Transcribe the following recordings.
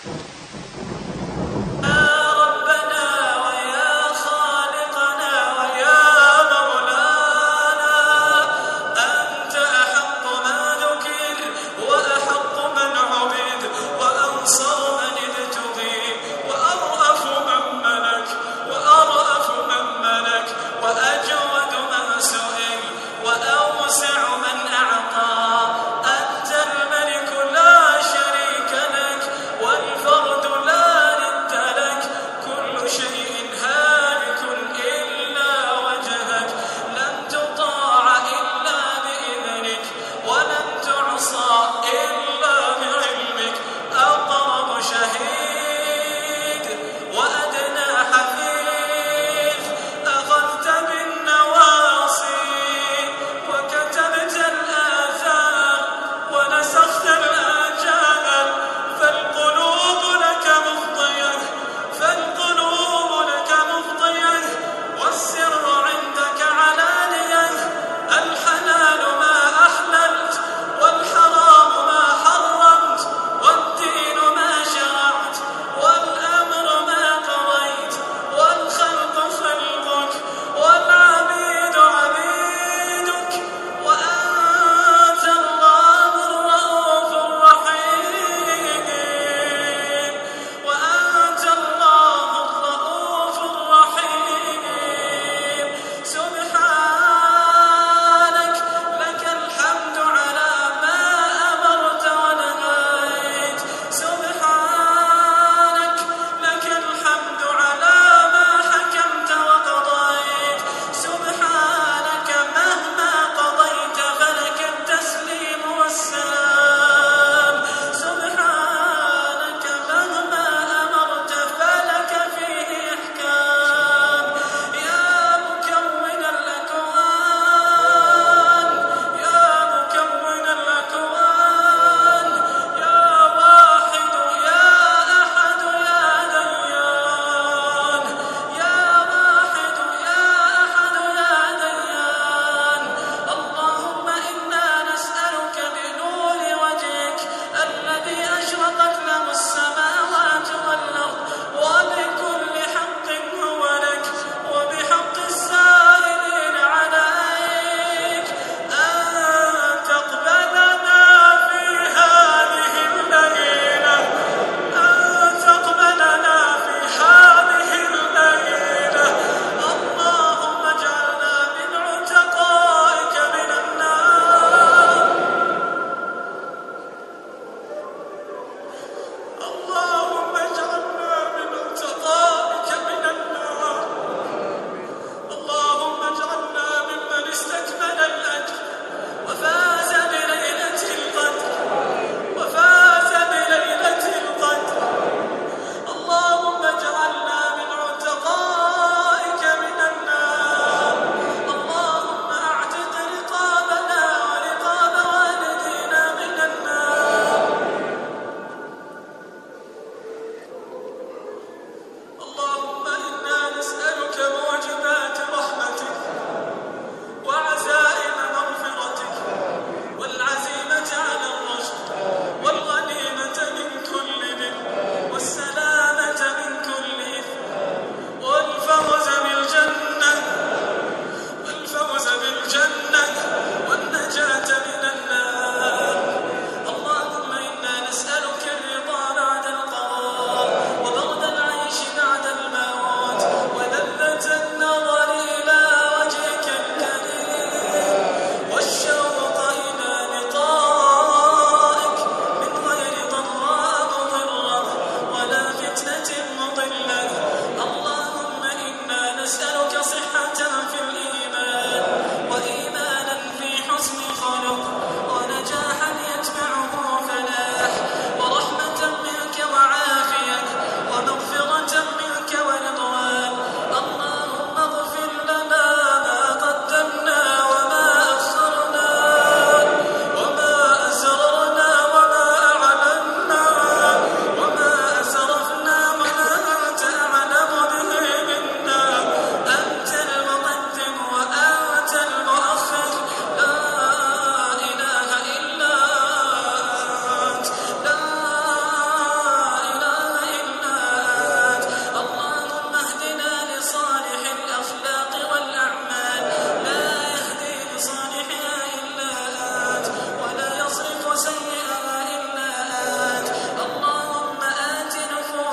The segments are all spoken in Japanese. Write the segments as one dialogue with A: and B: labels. A: フフフフ。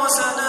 A: cosa,